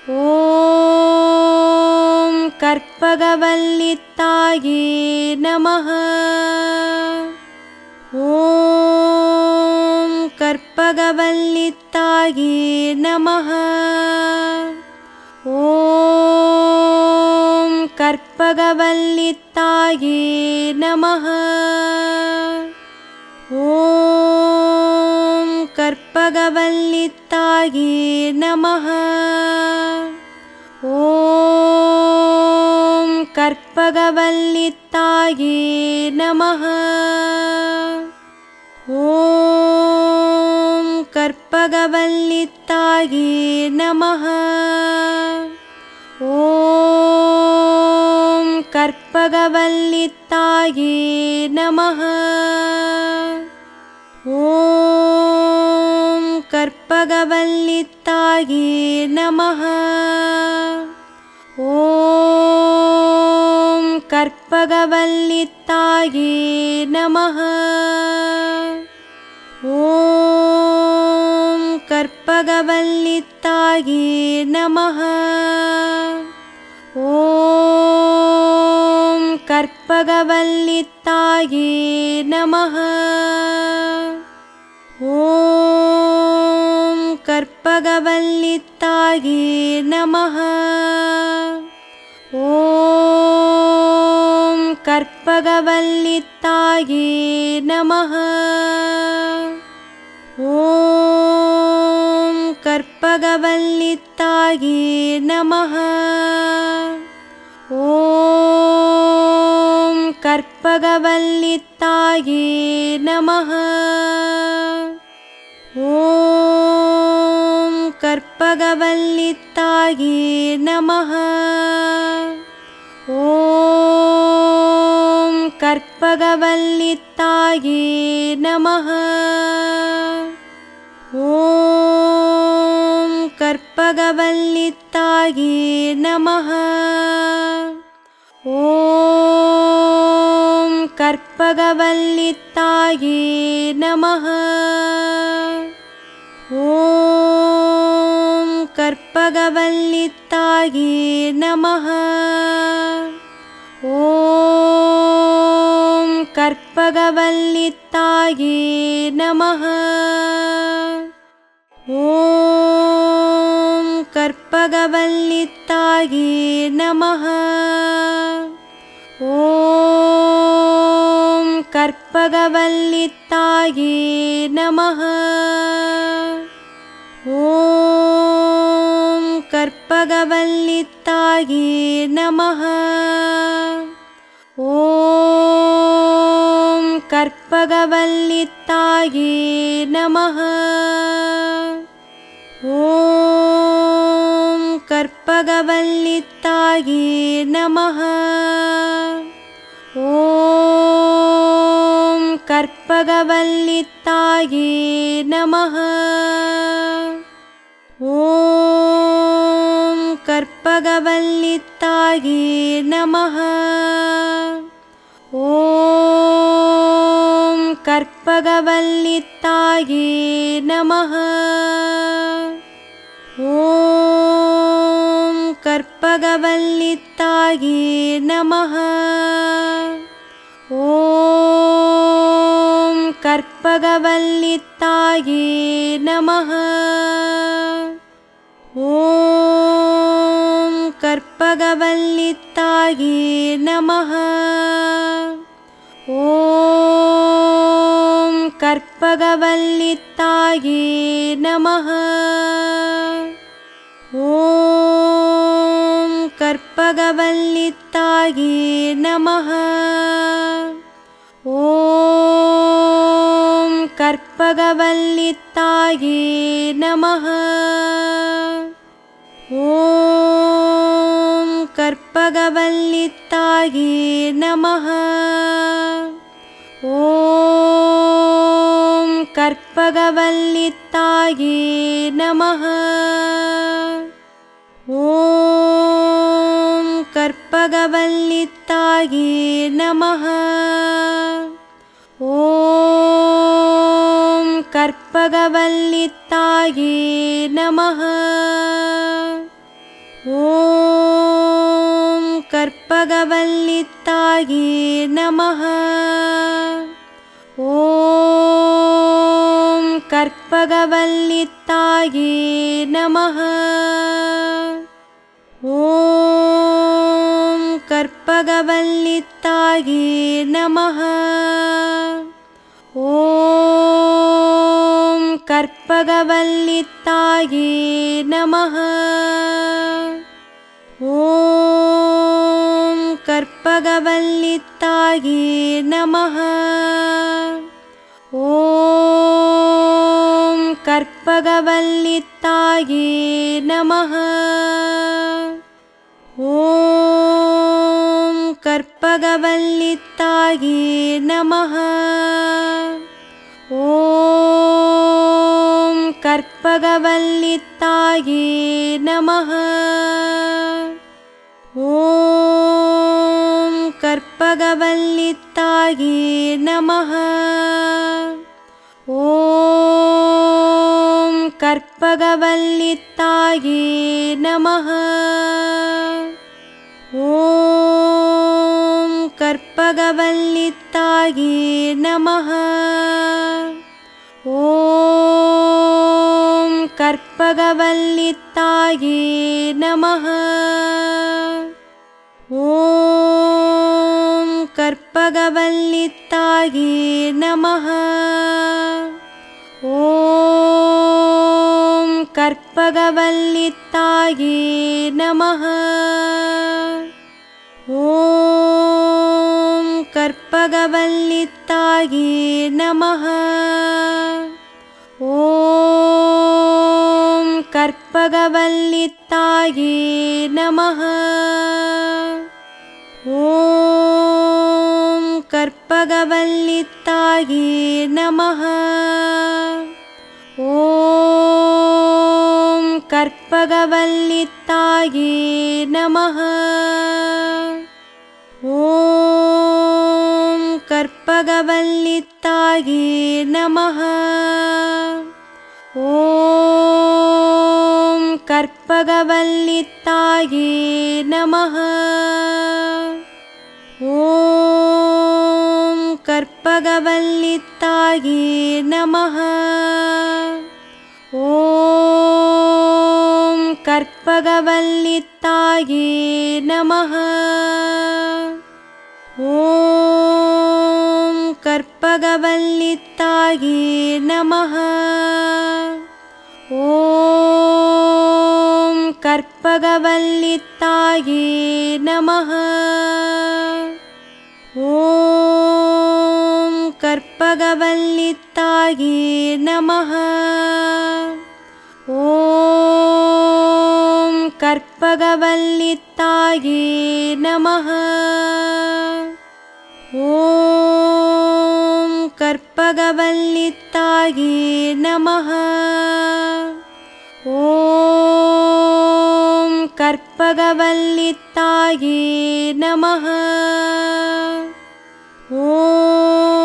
ॐ कर्पगवल्लिताये नमः। ॐ कर्पगवल्लिताये नमः। ॐ कर्पगवल्लिताये नमः। ॐ कर्पगवल्लिताये नमः ॐ कर्पगवल्लिताये नमः। ॐ कर्पगवल्लिताये नमः। ॐ कर्पगवल्लिताये नमः। ॐ कर्पगवल्लिताये नमः ॐ कर्पगवल्लिताये नमः। ॐ कर्पगवल्लिताये नमः। ॐ कर्पगवल्लिताये नमः। ॐ कर्पगवल्लिताये नमः ॐ कर्पगवल्लिताये नमः। ॐ कर्पगवल्लिताये नमः। ॐ कर्पगवल्लिताये नमः। ॐ कर्पगवल्लिताये नमः। ॐ कर्पगवल्लिताये नमः। ॐ कर्पगवल्लिताये नमः। ॐ कर्पगवल्लिताये नमः। ॐ कर्पगवल्लिताये नमः ॐ कर्पगवल्लिताये नमः ॐ कर्पगवल्लिताये नमः ॐ कर्पगवल्लिताये नमः ॐ कर्पगवल्लिताये नमः ॐ कर्पगवल्लिताये नमः ॐ कर्पगवल्लिताये नमः ॐ कर्पगवल्लिताये नमः ॐ कर्पगवल्लिताये नमः ॐ कर्पगवल्लिताये नमः ॐ कर्पगवल्लिताये नमः ॐ कर्पगवल्लिताये नमः ॐ कर्पगवल्लिताये नमः। ॐ कर्पगवल्लिताये नमः। ॐ कर्पगवल्लिताये नमः। ॐ कर्पगवल्लिताये नमः। ॐ कर्पगवल्लिताये नमः। ॐ कर्पगवल्लिताये नमः। ॐ कर्पगवल्लिताये नमः। ॐ कर्पगवल्लिताये नमः। ॐ कर्पगवल्लिताये नमः। ॐ कर्पगवल्लिताये नमः। ॐ कर्पगवल्लिताये नमः। ॐ कर्पगवल्लिताये नमः। ॐ कर्पगवल्लिताये नमः। ॐ कर्पगवल्लिताये नमः। ॐ कर्पगवल्लिताये नमः। ॐ कर्पगवल्लिताये नमः। ॐ कर्पगवल्लिताये नमः। ॐ कर्पगवल्लिताये नमः। ॐ कर्पगवल्लिताये नमः। ॐ कर्पगवल्लिताये नमः। ॐ कर्पगवल्लिताये नमः। ॐ कर्पगवल्लिताये नमः। ॐ कर्पगवल्लिताये नमः। ॐ कर्पगवल्लिताये नमः। ॐ कर्पगवल्लिताये नमः। ॐ कर्पगवल्लिताये नमः। ॐ कर्पगवल्लिताये नमः। ॐ कर्पगवल्लिताये नमः। ॐ कर्पगवल्लिताये नमः ॐ कर्पगवल्लिताये नमः ॐ कर्पगवल्लिताये नमः ॐ कर्पगवल्लिताये नमः ॐ कर्पगवल्लिताये नमः। ॐ कर्पगवल्लिताये नमः। ॐ कर्पगवल्लिताये नमः। ॐ कर्पगवल्लिताये नमः। ॐ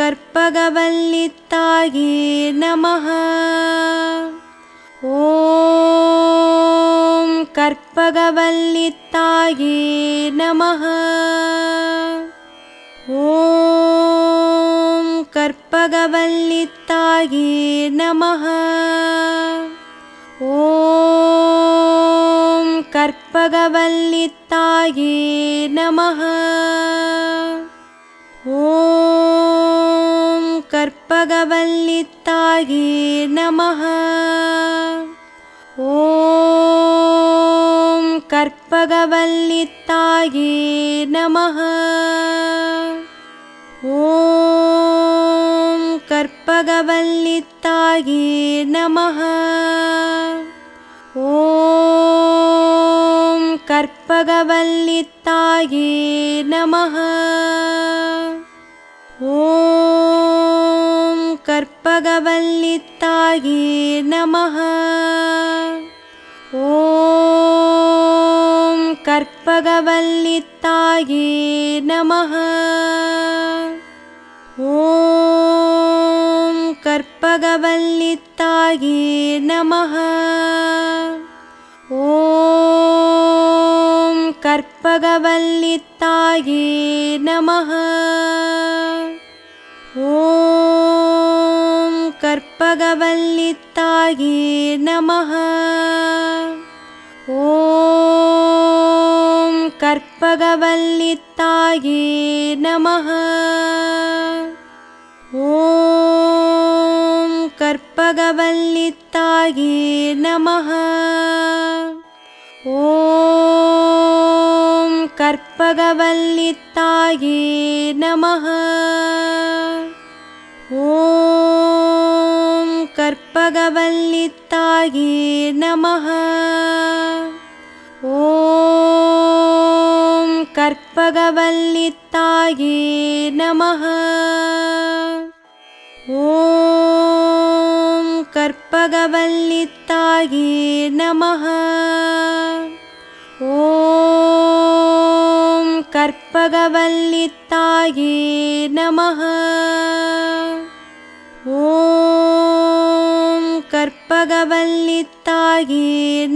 कर्पगवल्लिताये नमः ॐ कर्पगवल्लिताये नमः ॐ कर्पगवल्लिताये नमः ॐ कर्पगवल्लिताये नमः ॐ कर्पगवल्लिताये नमः। ॐ कर्पगवल्लिताये नमः। ॐ कर्पगवल्लिताये नमः। ॐ कर्पगवल्लिताये नमः। ॐ नमः। ॐ कर्पगवल्लिताये नमः। ॐ कर्पगवल्लिताये नमः। ॐ कर्पगवल्लि नमः। ॐ गणपताये नमः। ॐ कर्पगवल्लिताय नमः। ॐ कर्पगवल्लिताय नमः। ॐ कर्पगवल् नमः। ॐ कर्पगवल्लितायि नमः ॐ कर्पगवल्लिताये नमः ॐ कर्पगवल्लिताये नमः ॐ कर्पगवल्लिताये नमः ॐ कर्पगवल्लितायि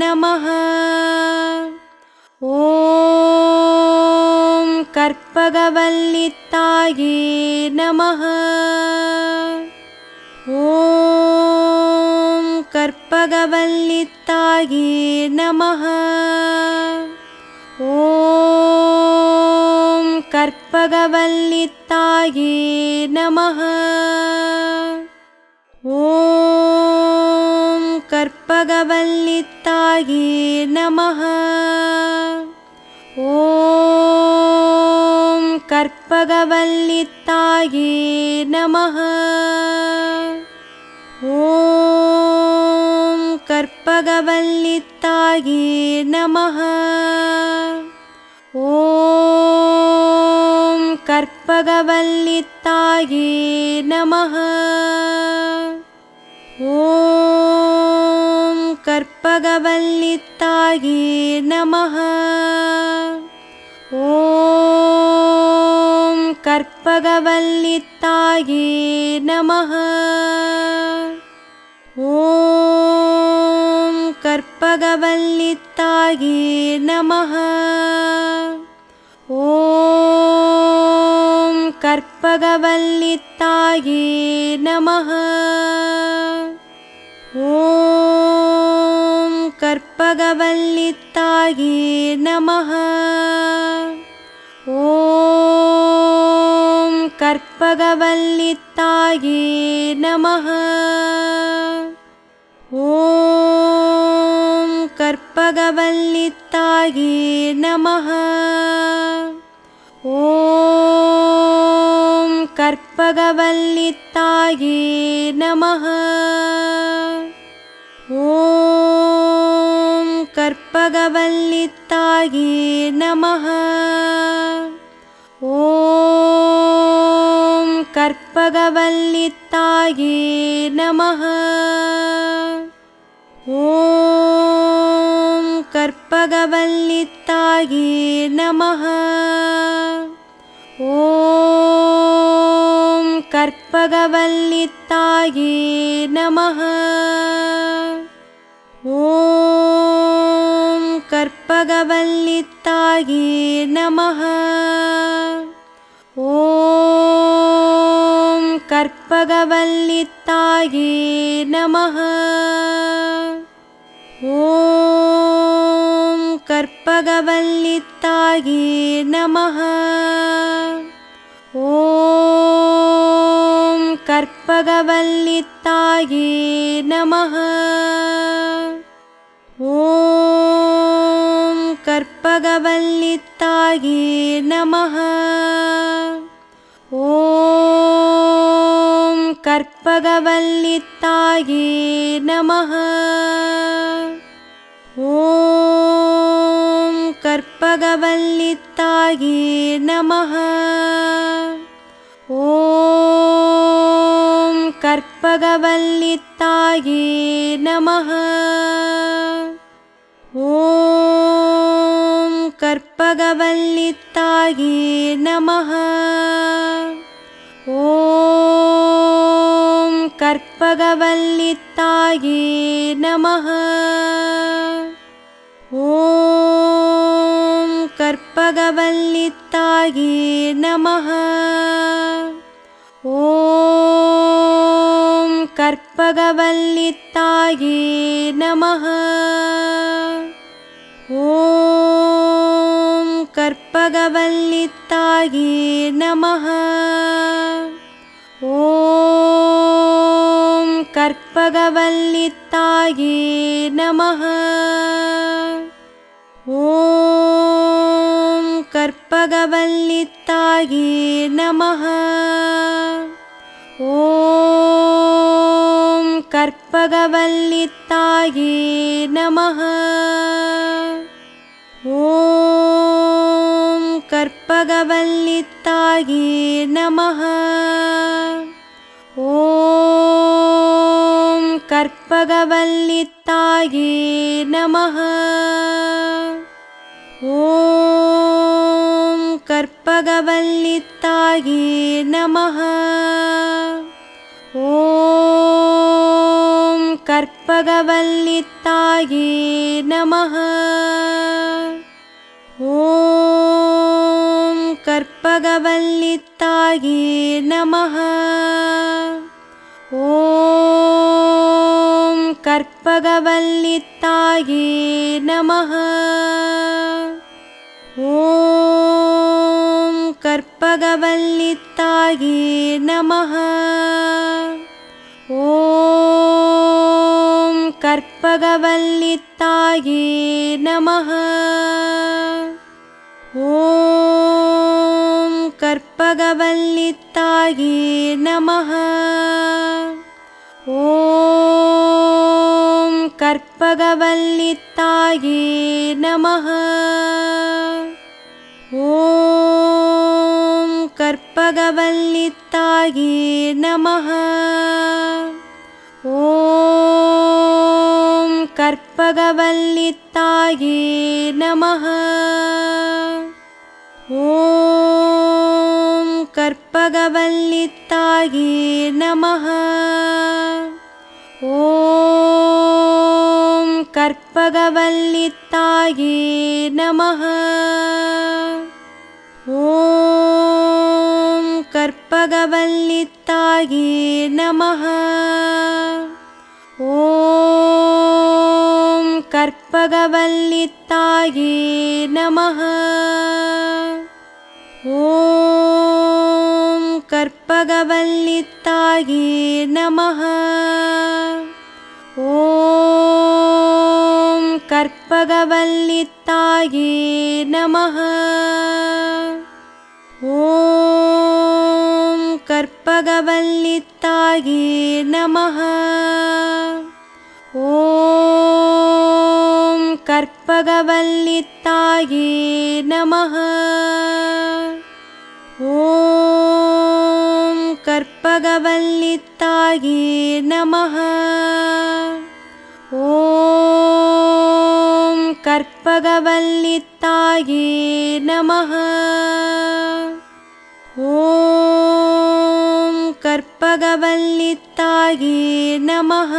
नमः ॐ कर्पगवल्लिताये नमः ॐ कर्पगवल्लिताये नमः ॐ कर्पगवल्लिताये नमः ॐ गवल्लितायी नमः। ॐ कर्पगवल्लितायी नमः। ॐ कर्पगवल्लितायी नमः। ॐ कर्पगवल्लितायि नमः। ॐ कर्पगवल्लितामः ॐ कर्पगवल्लिताये नमः। ॐ कर्पगवल्लिताये नमः। ॐ कर्पगवल्लिताये नमः। ॐ कर्पगवल्लितायी नमः। ॐ कर्पगवल्लिताये नमः। ॐ कर्पगवल्लिताये नमः। ॐ कर्पगवल्लिताये नमः। ॐ कर्पगवल्लितायी नमः। ॐ कर्पगवल्लिताये नमः। ॐ कर्पगवल्लिताये नमः। ॐ कर्पगवल्लिताये नमः। ॐ कर्पगवल्लितायी नमः। ॐ कर्पगवल्लितायी नमः। ॐ कर्पगवल्लितायी नमः। ॐ कर्पगवल्लितायी नमः। ॐ पगवल्लितायी नमः। ॐ कर्पगवल्लितायी नमः। ॐ कर्पगवल्लितायी नमः। ॐ कर्पगवल्लितायी नमः। ॐ वल्लितायि नमः। ॐ कर्पगवल्लिताये नमः। ॐ कर्पगवल्लिताये नमः। ॐ कर्पगवल्लिताये नमः। ॐ ी नमः। ॐ कर्पगवल्लिताय नमः। ॐ कर्पगवल्लिताय नमः। ॐ कर्पगवल्लिताय नमः। ॐ कर्पगवल्लितायी नमः ॐ कर्पगवल्लितायी नमः ॐ कर्पगवल्लितायी नमः ॐ कर्पगवल्लितायी नमः ॐ कर्पगवल्लिताये नमः। ॐ कर्पगवल्लिताये नमः। ॐ कर्पगवल्लिताये नमः। ॐ कर्पगवल्लिताये नमः। ॐ कर्पगवल्लितायि नमः ॐ कर्पगवल्लितायी नमः ॐ कर्पगवल्लितायी नमः ॐ कर्पगवल्लितायी नमः ॐ कर्पगवल्लितायी नमः। ॐ कर्पगवल्लितायी नमः। ॐ कर्पगवल्लितायी नमः। ॐ कर्पगवल्लितायी नमः। ॐ गवल्लितायी नमः। ॐ कर्पगवल्लितायी नमः। ॐ कर्पगवल्लितायी नमः। ॐ कर्पगवल्लितायी नमः। ॐ ी नमः। ॐ कर्पगवल्लिताये नमः। ॐ कर्पगवल्लिताये नमः।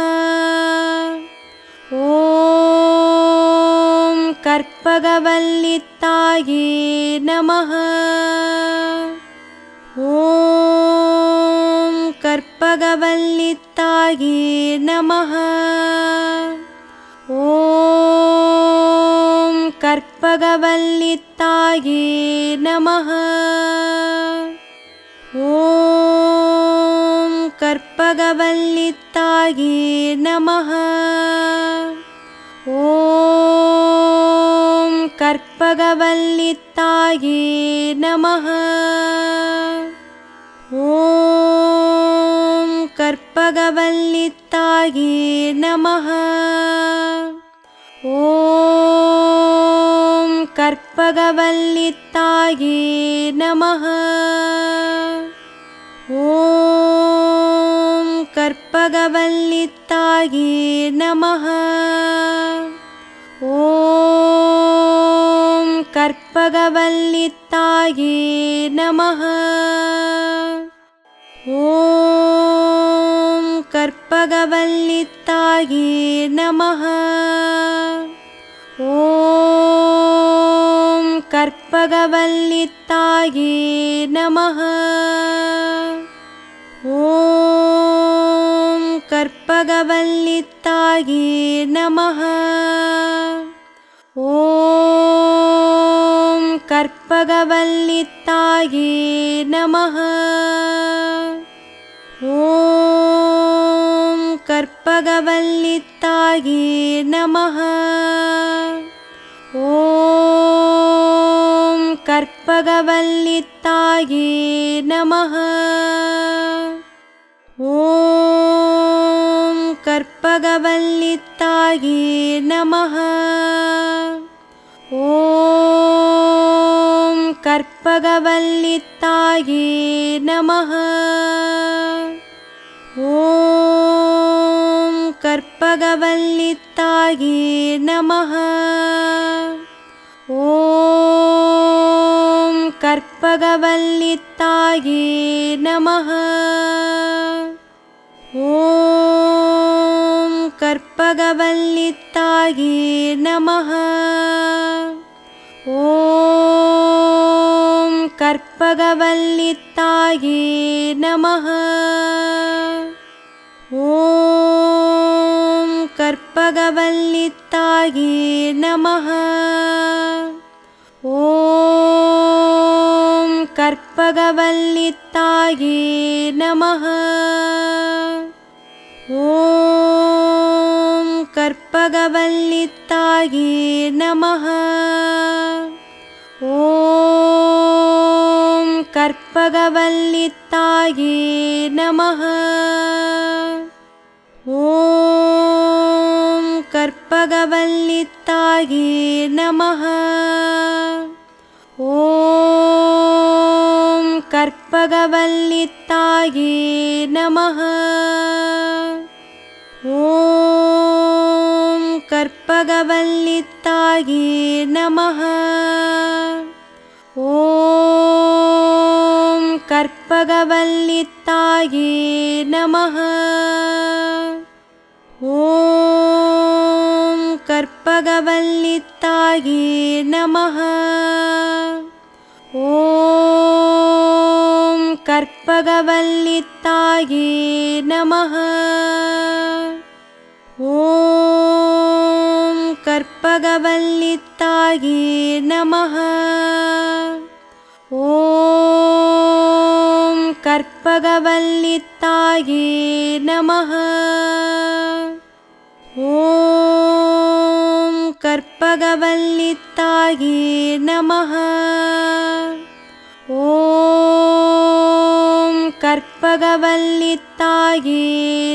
ॐ कर्पगवल्लिताये नमः। ॐ ल्लितायि नमः ॐ कर्पगवल्लितायी नमः ॐ कर्पगवल्लितायी नमः ॐ कर्पगवल्लितायी नमः ॐ नमः। ॐ कर्पगवल्लिताये नमः। ॐ कर्पगवल्लिताये नमः। ॐ कर्पगवल्लिताये नमः। ॐ कर्पगवल्लितायि नमः ॐ कर्पगवल्लिताये नमः ॐ कर्पगवल्लिताये नमः ॐ कर्पगवल्लिताये नमः ॐ कर्पगवल्लितायी नमः। ॐ कर्पगवल्लितायी नमः। ॐ कर्पगवल्लितायी नमः। ॐ कर्पगवल्लितायी नमः। ॐ कर्पगवल्लितायी नमः। ॐ कर्पगवल्लितायी नमः। ॐ कर्पगवल्लितायी नमः। ॐ कर्पगवल्लितायी नमः। ॐ कर्पगवल्लितायी नमः। ॐ कर्पगवल्लितायी नमः। ॐ कर्पगवल्लितायी नमः। ॐ कर्पगवल्लितायी नमः। ॐ कर्पगवल्लितायि नमः। ॐ कर्पगवल्लितायी नमः। ॐ कर्पगवल्लितायी नमः। ॐ कर्पगवल्लितायी नमः। ॐ कर्पगवल्लितायी नमः। ॐ कर्पगवल्लितायी नमः। ॐ कर्पगवल्लितायी नमः। ॐ कर्पगवल्लितायी नमः। ॐ वल्लितायि नमः। ॐ कर्पगवल्लिताये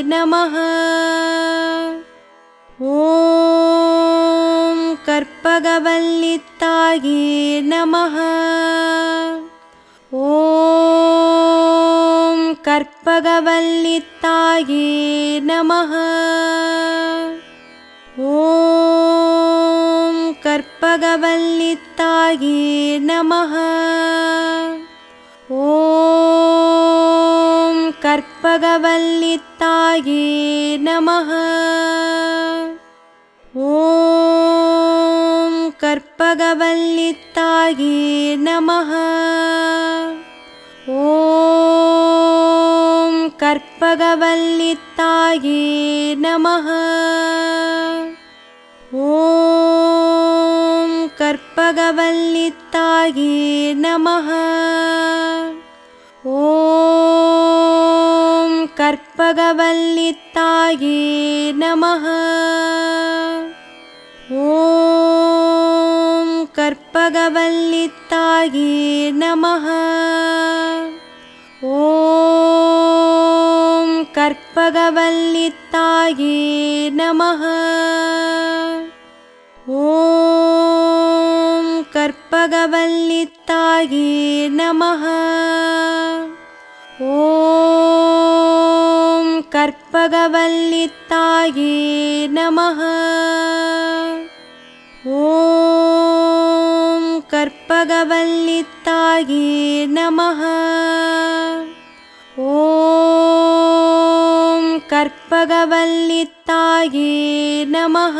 नमः। ॐ कर्पगवल्लिताये नमः। ॐ कर्पगवल्लिताये नमः। ॐ कर्पगवल्लितायी नमः। ॐ कर्पगवल्लितायी नमः। ॐ कर्पगवल्लितायी नमः। ॐ कर्पगवल्लितायी नमः। ॐ कर्पगवल्लितायि नमः ॐ कर्पगवल्लिताये नमः ॐ कर्पगवल्लिताये नमः ॐ कर्पगवल्लिताये नमः ॐ ी नमः। ॐ कर्पगवल्लितागी नमः। ॐ कर्पगवल्लिताय नमः। ॐ कर्पगवल्लिताय नमः।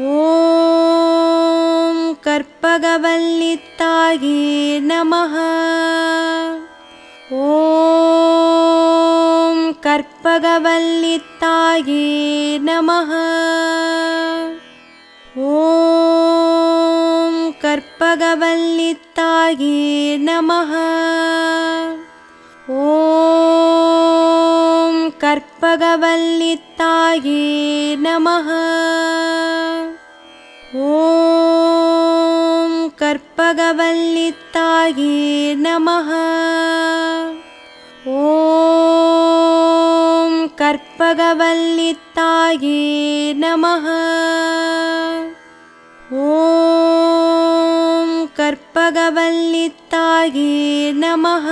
ॐ कर्पगवल्लितायी नमः। ॐ कर्पगवल्लितायी नमः। ॐ कर्पगवल्लितायी नमः। ॐ कर्पगवल्लितायी नमः। ॐ कर्पगवल्लिताये नमः ॐ कर्पगवल्लिताये नमः ॐ कर्पगवल्लिताये नमः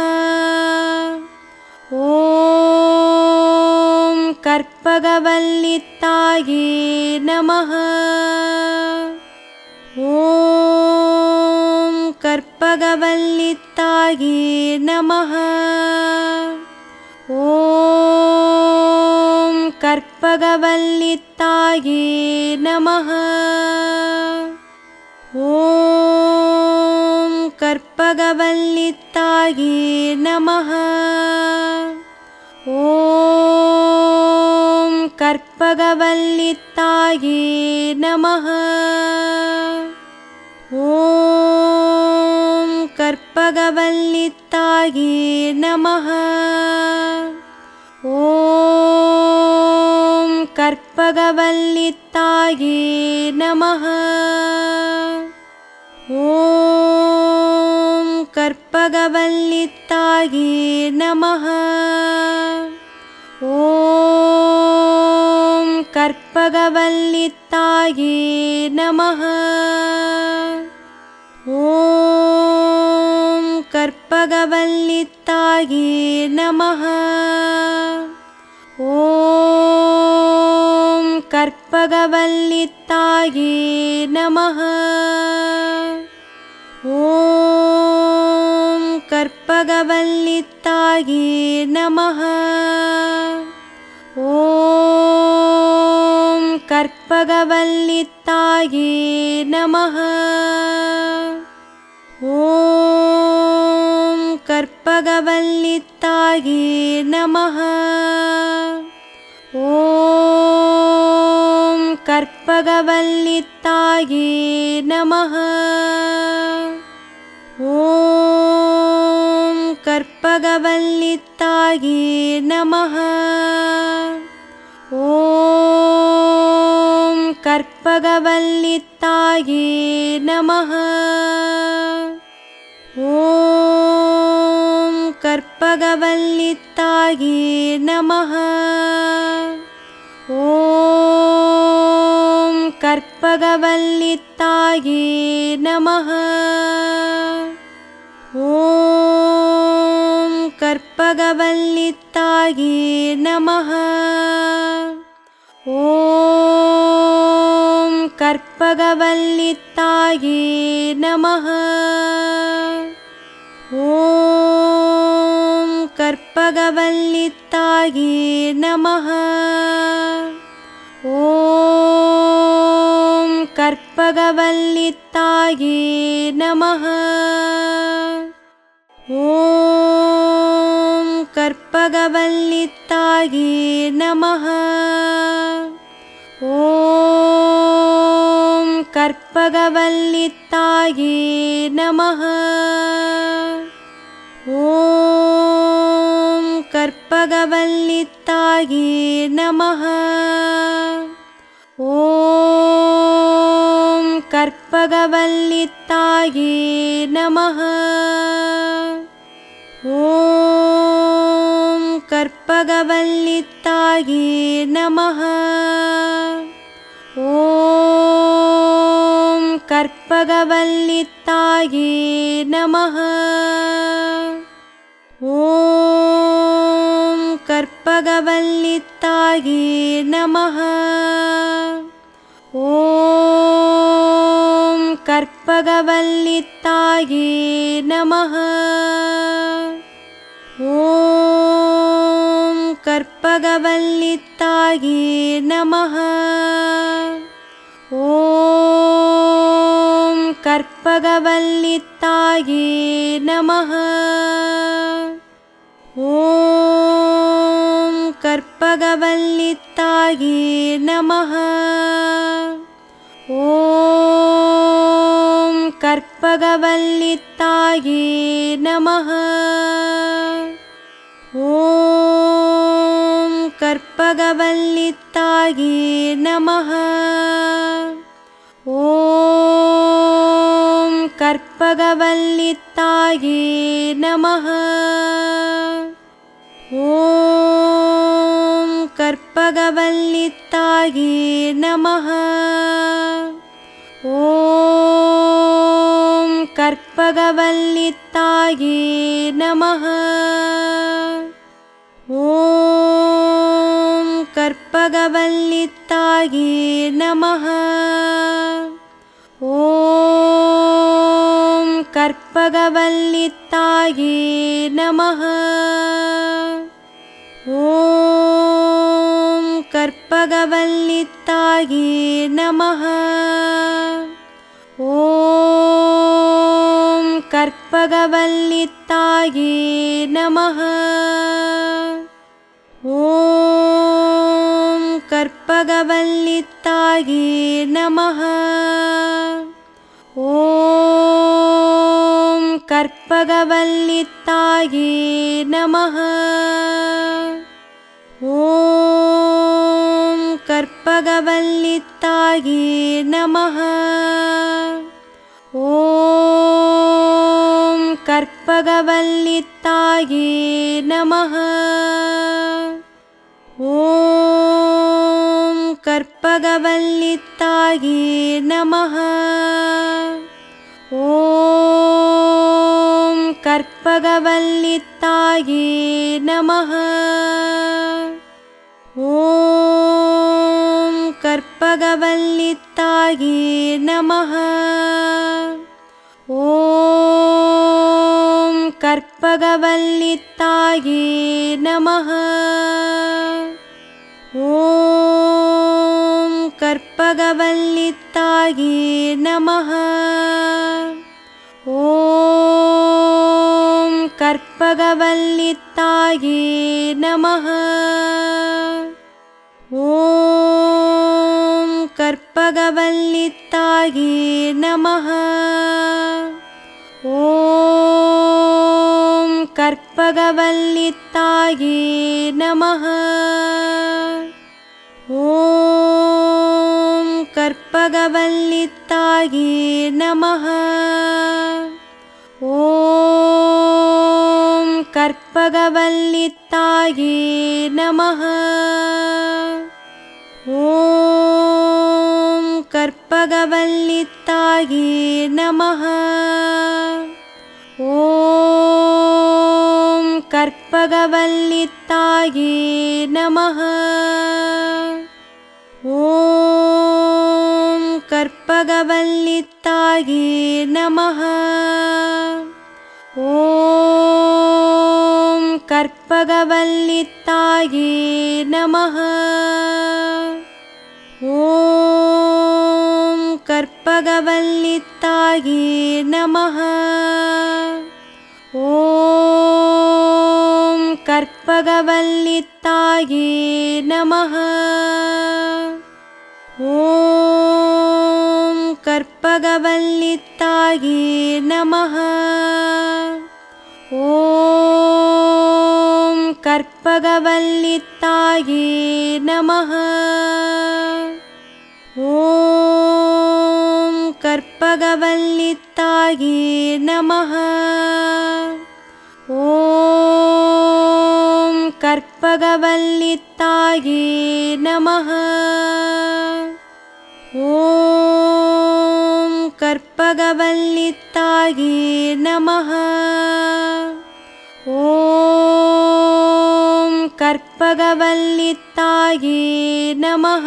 ॐ कर्पगवल्लिताये नमः ॐ ल्लितामः ॐ कर्पगवल्लिताये नमः ॐ कर्पगवल्लिताये नमः ॐ कर्पगवल्लिताये नमः ॐ यी नमः। ॐ कर्पगवल्लिताये नमः। ॐ कर्पगवल्लिताये नमः। ॐ कर्पगवल्लिताये नमः। ॐ ल्लितायि नमः ॐ कर्पगवल्लितायी नमः ॐ कर्पगवल्लितायी नमः ॐ कर्पगवल्लितायी नमः ॐ गवल्लितायि नमः। ॐ कर्पगवल्लितायी नमः। ॐ कर्पगवल्लितामः ॐ कर्पगवल्लितायी नमः। ॐ गवल्लितायि नमः। ॐ कर्पगवल्लितायी नमः। ॐ कर्पगवल्लितायी नमः। ॐ कर्पगवल्लितायी नमः। ॐ वल्लितायी नमः। ॐ कर्पगवल्लिताये नमः। ॐ कर्पगवल्लिताये नमः। ॐ कर्पगवल्लिताये नमः। ॐ कर्पगवल्लितायी नमः ॐ कर्पगवल्लितायी नमः ॐ कर्पगवल्लितायी नमः ॐ कर्पगवल्लितायी नमः ॐ कर्पगवल्लिताय नमः। ॐ कर्पगवल्लितायी नमः। ॐ कर्पगवल्लितायी नमः। ॐ कर्पगवल्लितायी नमः। ॐ कर्पगवल्लितायी नमः। ॐ कर्पगवल्लितायी नमः। ॐ कर्पगवल्लितायी नमः। ॐ कर्पगवल्लितायी नमः। ॐ कर्पगवल्लितायी नमः। ॐ कर्पगवल्लितायी नमः। ॐ कर्पगवल्लितायी नमः। ॐ कर्पगवल्लितायी नमः। ॐ वल्लितायि नमः। ॐ कर्पगवल्लितायी नमः। ॐ कर्पगवल्लितागी नमः। ॐ कर्पगवल्लि नमः। ॐ कर्पगवल्लितायी नमः। ॐ कर्पगवल्लितायी नमः। ॐ कर्पगवल्लितायी नमः। ॐ कर्पगवल्लितायी नमः। ॐ कर्पगवल्लितायी नमः। ॐ कर्पगवल्लितायी नमः। ॐ कर्पगवल्लितायी नमः। ॐ कर्पगवल्लितायी नमः। ॐ कर्पगवल्लिताये नमः। ॐ कर्पगवल्लिताये नमः। ॐ कर्पगवल्लिताये नमः। ॐ कर्पगवल्लिताये नमः। ॐ कर्पगवल्लितायि नमः ॐ कर्पगवल्लितायि नमः ॐ कर्पगवल्लितायी नमः ॐ कर्पगवल्लितायि नमः ॐ गवल्लितायि नमः। ॐ कर्पगवल्लितायी नमः। ॐ कर्पगवल्लितायि नमः। ॐ कर्पगवल्लितायी नमः। ॐ गी नमः। ॐ कर्पगवल्लिताये नमः। ॐ कर्पगवल्लिताये नमः। ॐ कर्पगवल्लिताये नमः।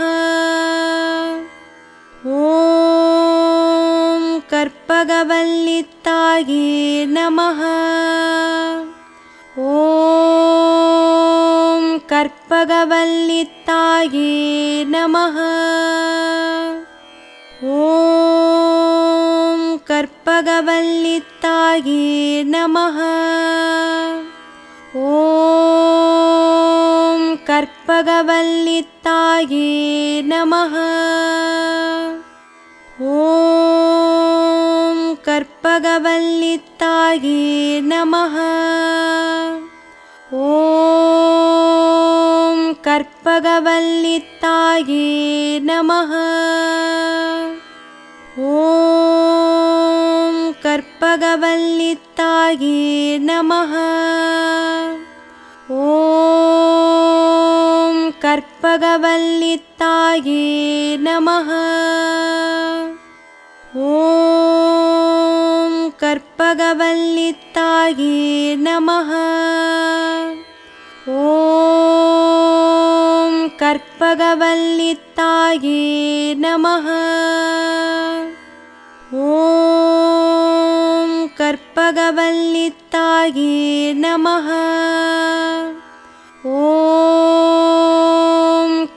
ॐ मल्लिताये नमः ॐ कर्पगवल्लिताये नमः ॐ कर्पगवल्लिताये नमः ॐ कर्पगवल्लिताये नमः ॐ गवल्लितायी नमः। ॐ कर्पगवल्लितायी नमः। ॐ कर्पगवल्लितायी नमः। ॐ कर्पगवल्लितायी नमः। ॐ मल्लिताये नमः। ॐ कर्पगवल्लिताये नमः। ॐ कर्पगवल्लिताये नमः। ॐ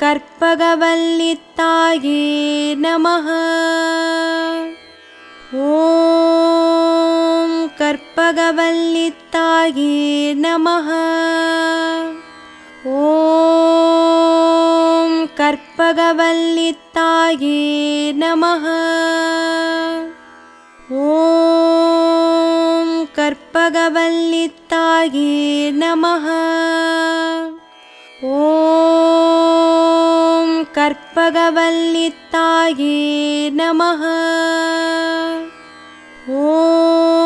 कर्पगवल्लिताये नमः। ॐ गवल्लितायी नमः ॐ कर्पगवल्लितायी नमः ॐ कर्पगवल्लितायी नमः ॐ कर्पगवल्लितायि नमः ॐ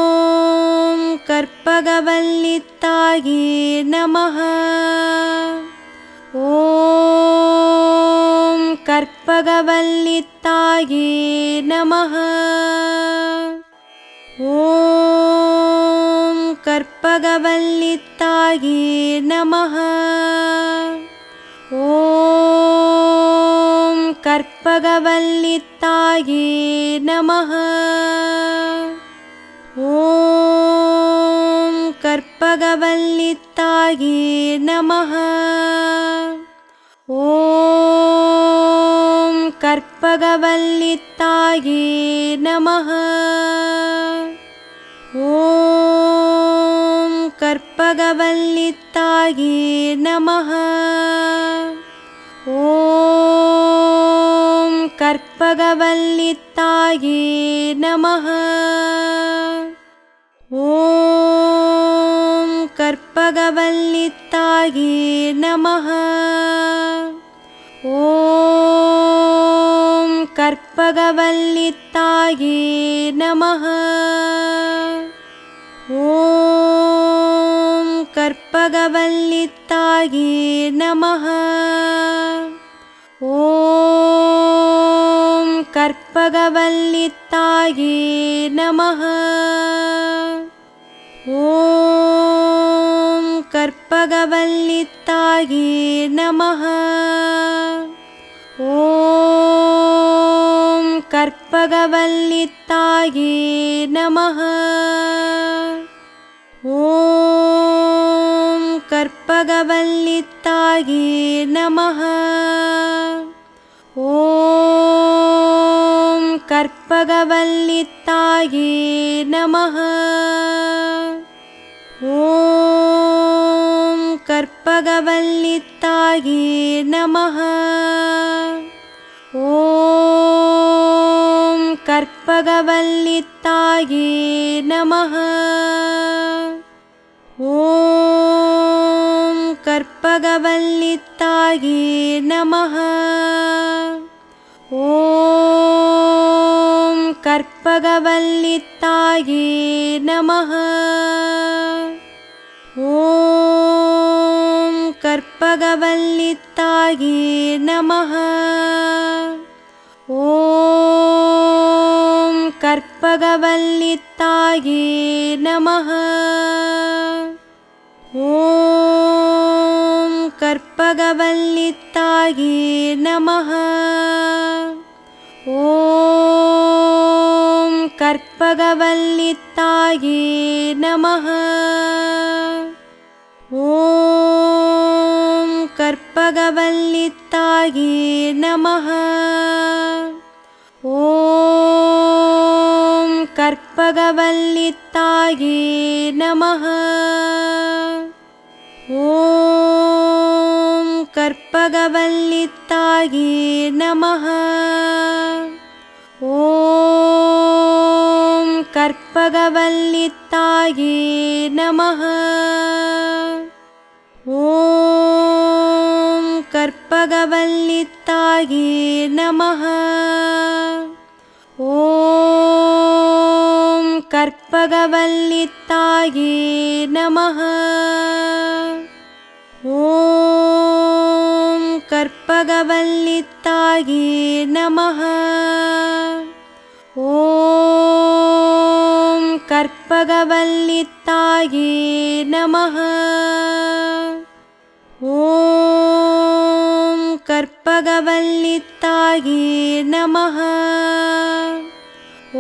गवल्लितायी नमः। ॐ कर्पगवल्लिताये नमः। ॐ कर्पगवल्लिताये नमः। ॐ कर्पगवल्लिताये नमः। ॐ कर्पगवल्लितायि नमः। ॐ कर्पगवल्लितायी नमः। ॐ कर्पगवल्लितायी नमः। ॐ कर्पगवल्लितायी नमः। ॐ कर्पगवल्लितायी नमः। ॐ कर्पगवल्लितायी नमः। ॐ कर्पगवल्लितायी नमः। ॐ कर्पगवल्लितायी नमः। ॐ कर्पगवल्लितायी नमः। ॐ कर्पगवल्लितायी नमः। ॐ कर्पगवल्लितायी नमः। ॐ कर्पगवल्लितायी नमः। ॐ कर्पगवल्लितायी नमः। ॐ कर्पगवल्लितायी नमः। ॐ कर्पगवल्लितायी नमः। ॐ कर्पगवल्लितायी नमः। ॐ वल्लितागी नमः। ॐ कर्पगवल्लितायी नमः। ॐ कर्पगवल्लितागी नमः। ॐ कर्पगवल्लितागी नमः। ॐ वल्लितागी नमः। ॐ कर्पगवल्लिताये नमः। ॐ कर्पगवल्लिताये नमः। ॐ कर्पगवल्लिताये नमः। ॐ कर्पगवल्लितायि नमः ॐ कर्पगवल्लितायी नमः ॐ कर्पगवल्लितायी नमः ॐ कर्पगवल्लितायी नमः ॐ कर्पगवल्लिताये नमः। ॐ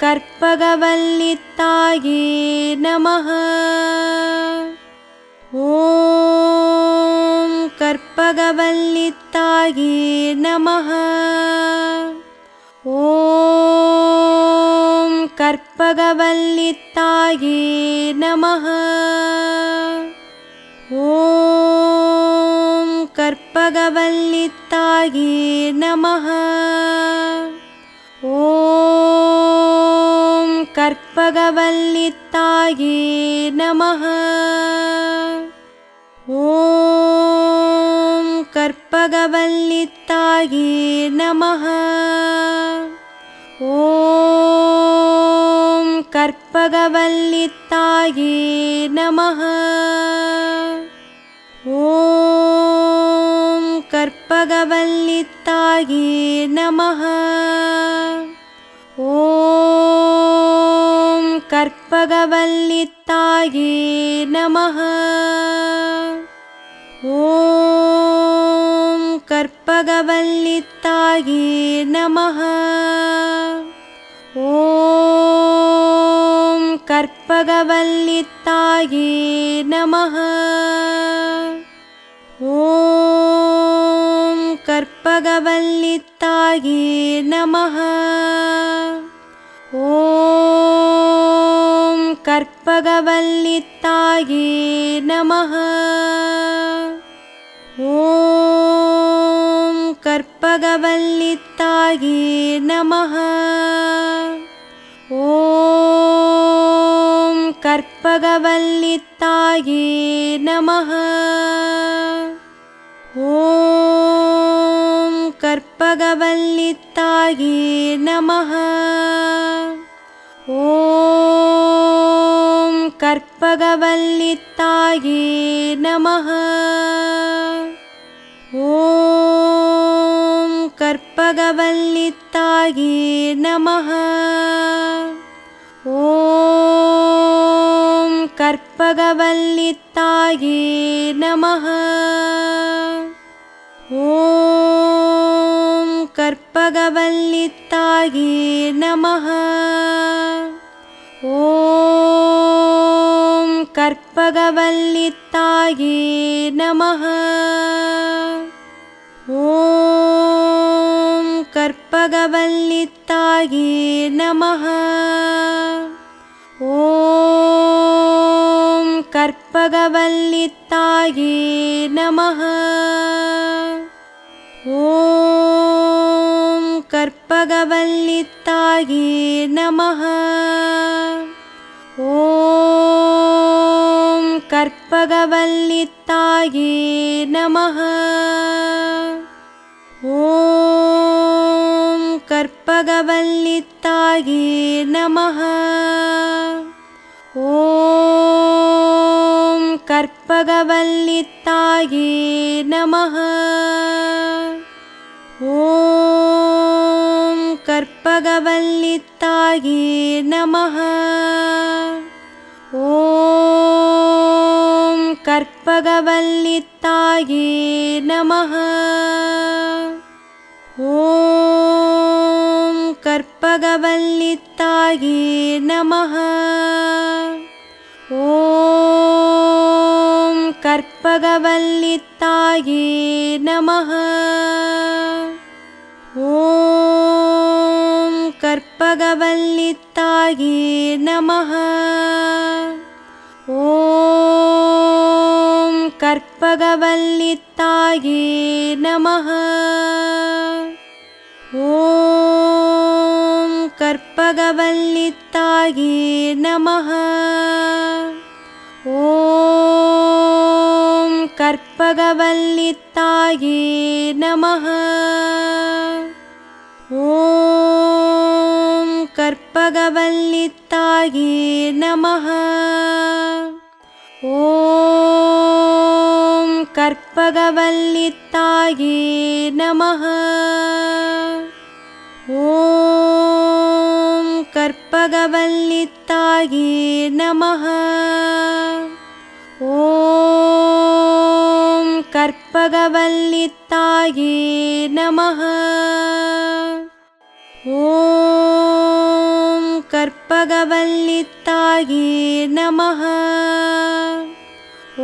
कर्पगवल्लिताये नमः। ॐ कर्पगवल्लिताये नमः। ॐ कर्पगवल्लिताये नमः। ॐ नमः। ॐ कर्पगवल्लिताये नमः। ॐ कर्पगवल्लिताये नमः। ॐ कर्पगवल्लिताये नमः। ॐ कर्पगवल्लितायि नमः ॐ कर्पगवल्लिताये नमः ॐ कर्पगवल्लिताये नमः ॐ कर्पगवल्लिताये नमः ॐ ल्लितागि नमः ॐ कर्पगवल्लितायी नमः ॐ कर्पगवल्लितायी नमः ॐ कर्पगवल्लितायी नमः ॐ गवल्लितायी नमः। ॐ कर्पगवल्लितायी नमः। ॐ कर्पगवल्लितायी नमः। ॐ कर्पगवल्लितायी नमः। ॐ गवल्लितायी नमः। ॐ कर्पगवल्लितायी नमः। ॐ कर्पगवल्लितायी नमः। ॐ कर्पगवल्लितायी नमः। ॐ कर्पगवल्लितायि नमः ॐ कर्पगवल्लिताये नमः ॐ कर्पगवल्लिताये नमः ॐ कर्पगवल्लिताये नमः ॐ कर्पगवल्लितायी नमः ॐ कर्पगवल्लिताये नमः ॐ कर्पगवल्लिताये नमः ॐ कर्पगवल्लिताये नमः गवल्लितायि नमः। ॐ कर्पगवल्लितायि नमः। ॐ कर्पगवल्लितायी नमः। ॐ कर्पगवल्लितायि नमः। ॐ वल्लितायि नमः। ॐ कर्पगवल्लिताये नमः। ॐ कर्पगवल्लिताये नमः। ॐ कर्पगवल्लिताये नमः। ॐ कर्पगवल्लितायी नमः। ॐ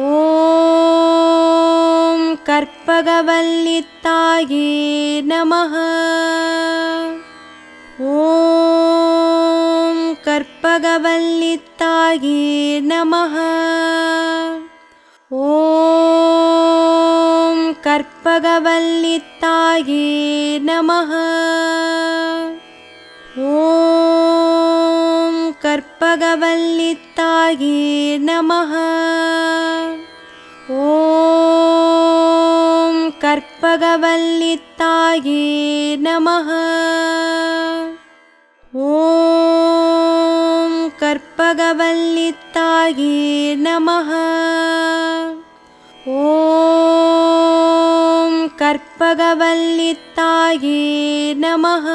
कर्पगवल्लितायी नमः। ॐ कर्पगवल्लितायी नमः। ॐ कर्पगवल्लितायी नमः। ॐ कर्पगवल्लितायी नमः। ॐ कर्पगवल्लितायी नमः। ॐ कर्पगवल्लितायी नमः। ॐ कर्पगवल्लितायी नमः।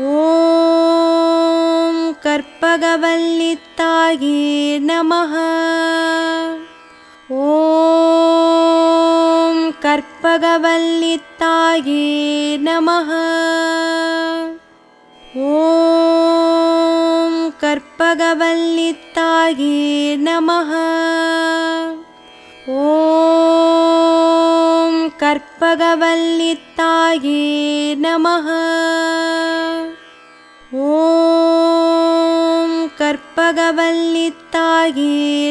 ॐ कर्पगवल्लितायी नमः। ॐ कर्पगवल्लितायी नमः। ॐ कर्पगवल्लितायी नमः। ॐ कर्पगवल्लितायी नमः। ॐ कर्पगवल्लितायी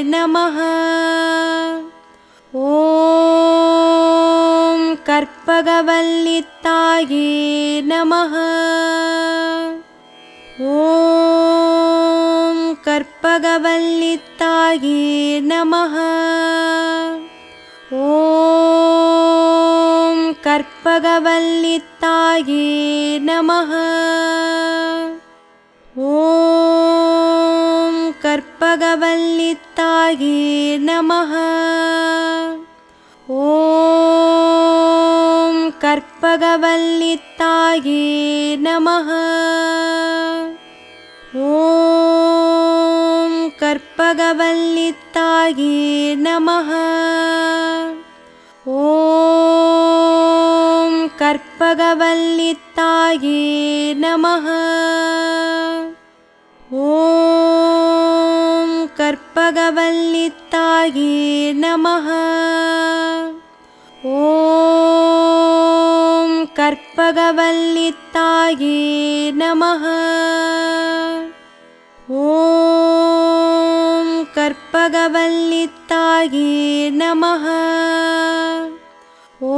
नमः। ॐ कर्पगवल्लितायी नमः। ॐ कर्पगवल्लितायी नमः। ॐ कर्पगवल्लितायी नमः। ॐ कर्पगवल्लितायी नमः। ॐ कर्पगवल्लितायी नमः। ॐ कर्पगवल्लितायी नमः। ॐ कर्पगवल्लितायी नमः। ॐ कर्पगवल्लितायि नमः ॐ कर्पगवल्लिताये नमः ॐ कर्पगवल्लिताये नमः ॐ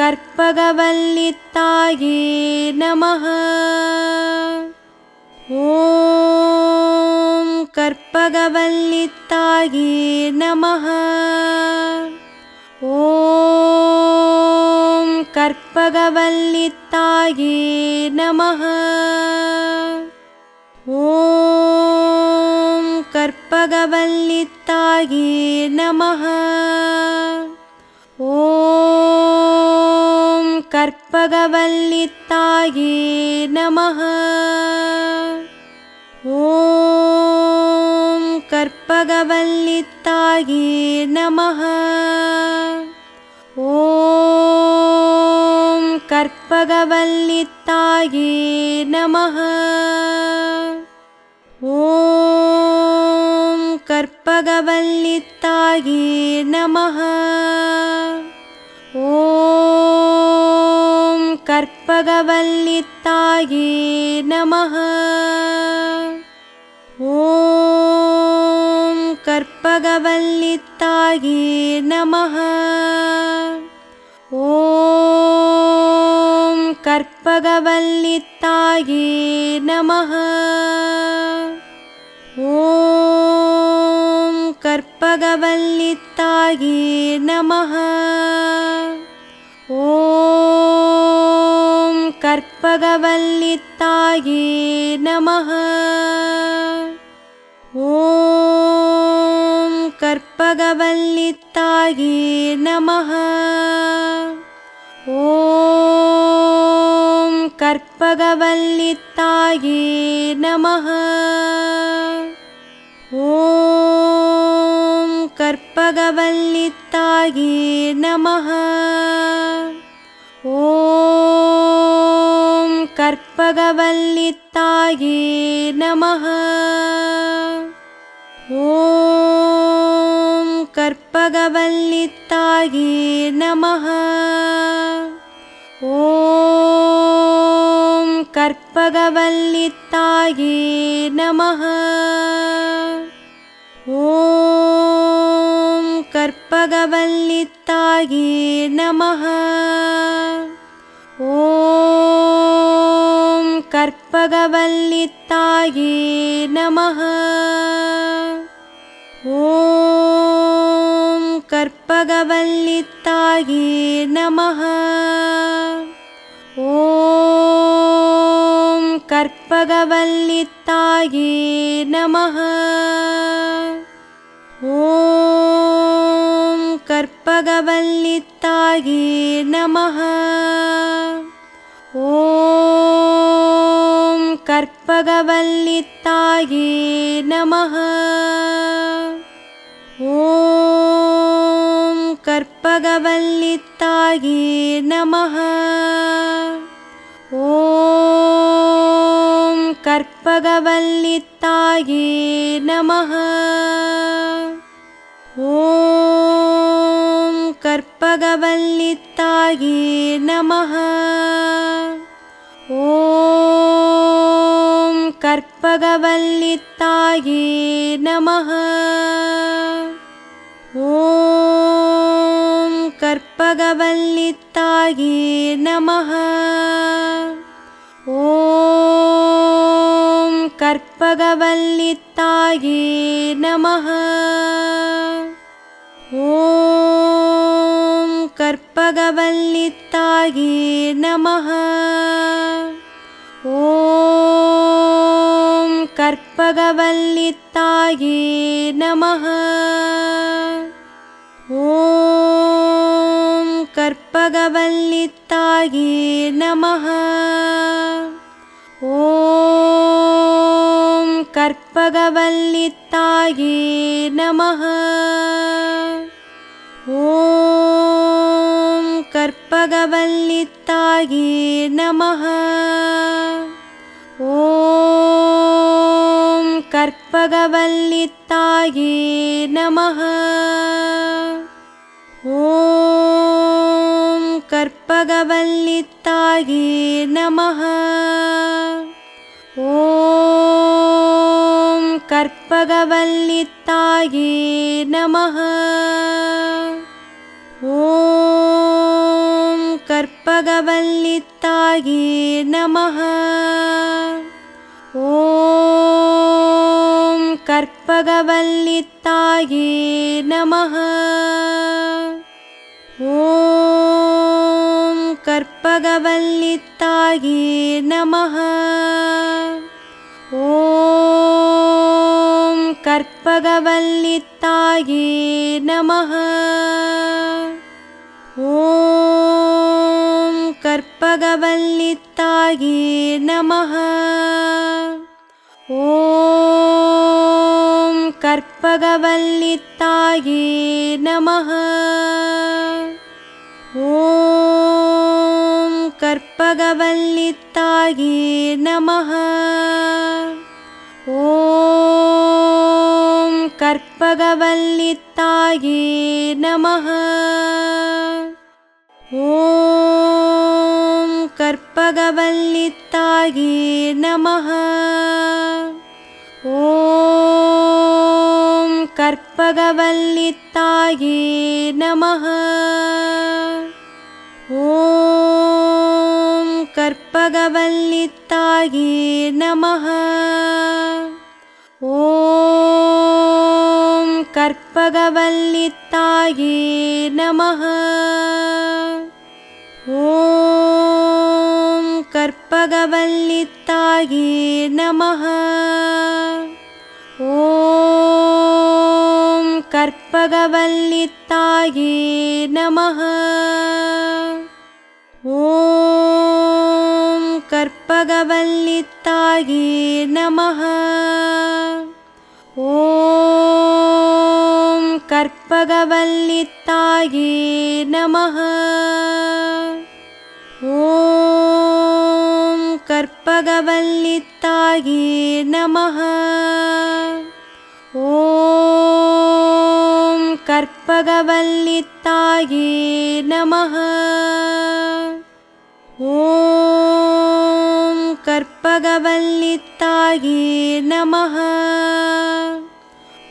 कर्पगवल्लिताये नमः ॐ कर्पगवल्लिताये नमः। ॐ कर्पगवल्लिताये नमः। ॐ कर्पगवल्लिताये नमः। ॐ कर्पगवल्लिताये नमः। ॐ कर्पगवल्लितायि नमः ॐ कर्पगवल्लितायि नमः ॐ कर्पगवल्लितायी नमः ॐ कर्पगवल्लितायी नमः ॐ कर्पगवल्लितायी नमः। ॐ कर्पगवल्लिताये नमः। ॐ कर्पगवल्लिताये नमः। ॐ कर्पगवल्लिताये नमः। ग नमः। ॐ कर्पगवल्लिताये नमः। ॐ कर्पगवल्लिताये नमः। ॐ कर्पगवल्लिताये नमः। ॐ ी नमः। ॐ कर्पगवल्लिताये नमः। ॐ कर्पगवल्लिताये नमः। ॐ कर्पगवल्लिताये नमः। ॐ गवल्लितायी नमः। ॐ कर्पगवल्लितायी नमः। ॐ कर्पगवल्लितायी नमः। ॐ कर्पगवल्लितायी नमः। ॐ कर्पगवल्लितायि नमः ॐ कर्पगवल्लिताये नमः ॐ कर्पगवल्लिताये नमः ॐ कर्पगवल्लिताये नमः ॐ गवल्लितायी नमः ॐ कर्पगवल्लितायी नमः ॐ कर्पगवल्लितायी नमः ॐ कर्पगवल्लितायी नमः ॐ गवल्लितायी नमः। ॐ कर्पगवल्लितायी नमः। ॐ कर्पगवल्लितायी नमः। ॐ कर्पगवल्लितायी नमः। ॐ गवल्लितायी नमः। ॐ कर्पगवल्लितायी नमः। ॐ कर्पगवल्लितायी नमः। ॐ कर्पगवल्लितायी नमः। ॐ कर्पगवल्लितायी नमः। ॐ कर्पगवल्लितायी नमः। ॐ कर्पगवल्लितायी नमः। ॐ कर्पगवल्लितायी नमः। ॐ कर्पगवल्लितायी नमः ॐ कर्पगवल्लितायी नमः ॐ कर्पगवल्लितायी नमः ॐ कर्पगवल्लितायी नमः ॐ कर्पगवल्लितायी नमः। ॐ कर्पगवल्लितायी नमः। ॐ कर्पगवल्लितायी नमः। ॐ कर्पगवल्लि नमः। ॐ कर्पगवल्लितायी नमः। ॐ कर्पगवल्लितायी नमः। ॐ कर्पगवल्लितायी नमः। ॐ कर्पगवल्लितायी नमः। वल्लितायी नमः।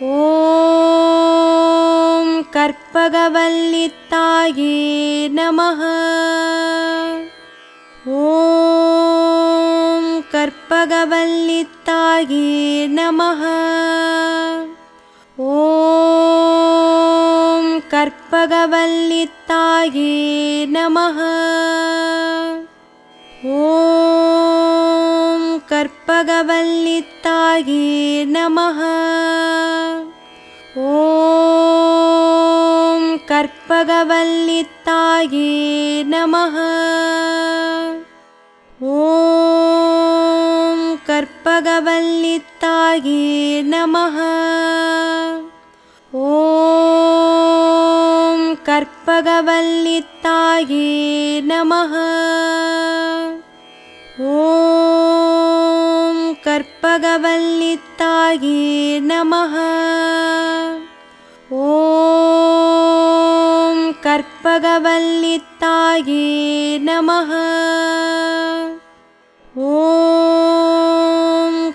ॐ कर्पगवल्लिताये नमः। ॐ कर्पगवल्लिताये नमः। ॐ कर्पगवल्लिताये नमः। ॐ कर्पगवल्लितायि नमः। ॐ कर्पगवल्लितायी नमः। ॐ कर्पगवल्लितायी नमः। ॐ कर्पगवल्लितायी नमः। ॐ कर्पगवल्लिताये नमः। ॐ कर्पगवल्लिताये नमः। ॐ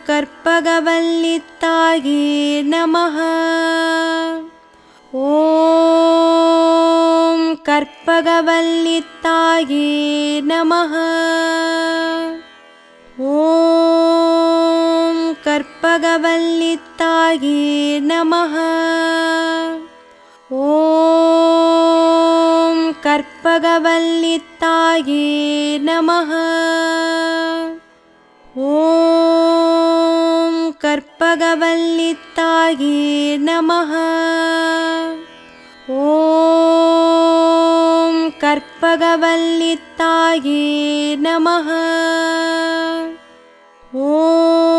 कर्पगवल्लिताये नमः। ॐ कर्पगवल्लिताये नमः। ॐ कर्पगवल्लितायि नमः ॐ कर्पगवल्लितायि नमः ॐ कर्पगवल्लितायी नमः ॐ कर्पगवल्लितायी नमः ॐ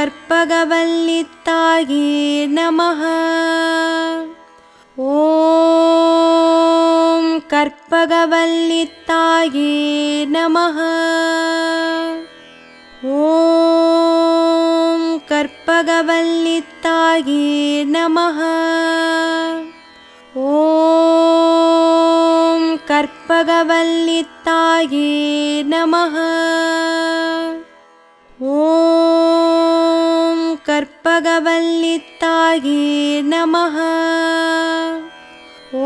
कर्पगवल्लितायि नमः। ॐ कर्पगवल्लिताये नमः। ॐ कर्पगवल्लिताये नमः। ॐ कर्पगवल्लिताये नमः। ॐ तागी नमः। ॐ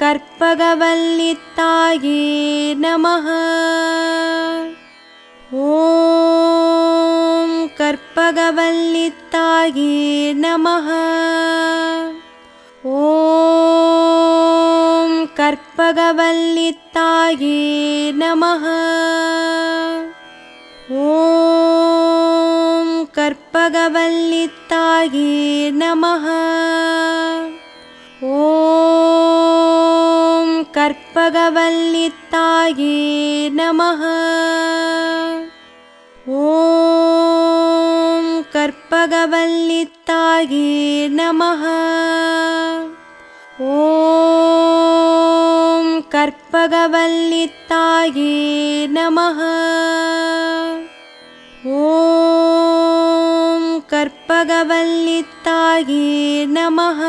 कर्पगवल्लिताये नमः। ॐ कर्पगवल्लिताये नमः। ॐ कर्पगवल्लिताये नमः। ॐ गवल्लितायी नमः। ॐ कर्पगवल्लितायी नमः। ॐ कर्पगवल्लितायी नमः। ॐ कर्पगवल्लितायी नमः। ॐ கற்பகவல்லித்தாயே நமः